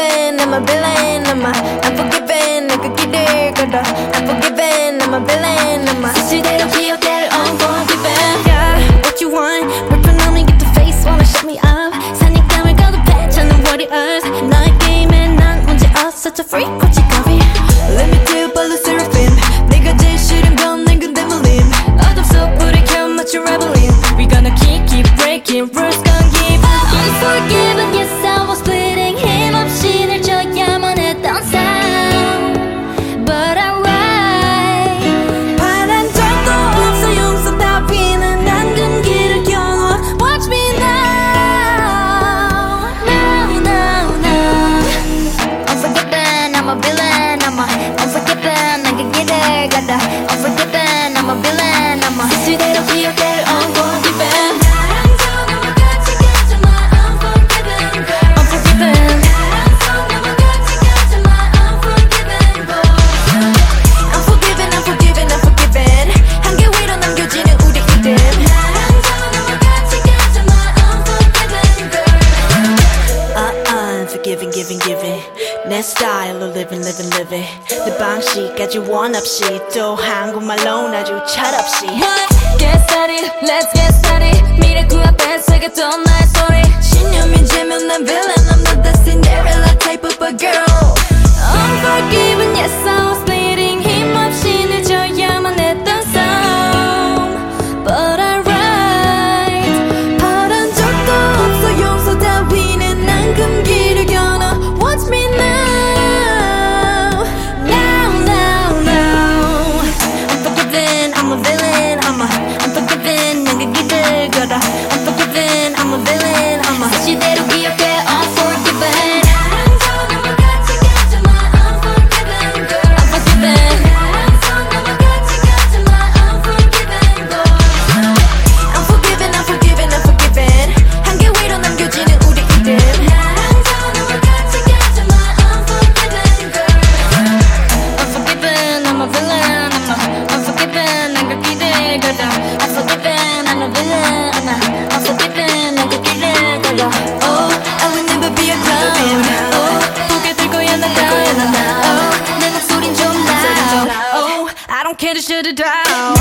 Unforgiven, I'm a villain, I'm a Unforgiven, 내가 길을 걸어 Unforgiven, I'm a villain, I'm a 수시대로 기억될 unforgiven Yeah, what you want? 불편함이 get the face, wanna shut me up 사냥감을 거듭해 찾는 warriors 너의 게임에 난 문제 없어 Such a freak, 고치가비 Limited 발로 seraphim 내가 제일 싫은 건내 근데 물림 어둠 속 불을 켜 맞춰 rebelling We gonna keep, keep breaking Rules gon' give up Unforgiven style of living living living. 내 방식까지 loan, 또 한국말로 아주 up she Get started, let's get started. 미래 story. She knew me, Jim and the villain I'm not the Cinderella type of a girl. Unforgiven, yes I'm I should've drowned.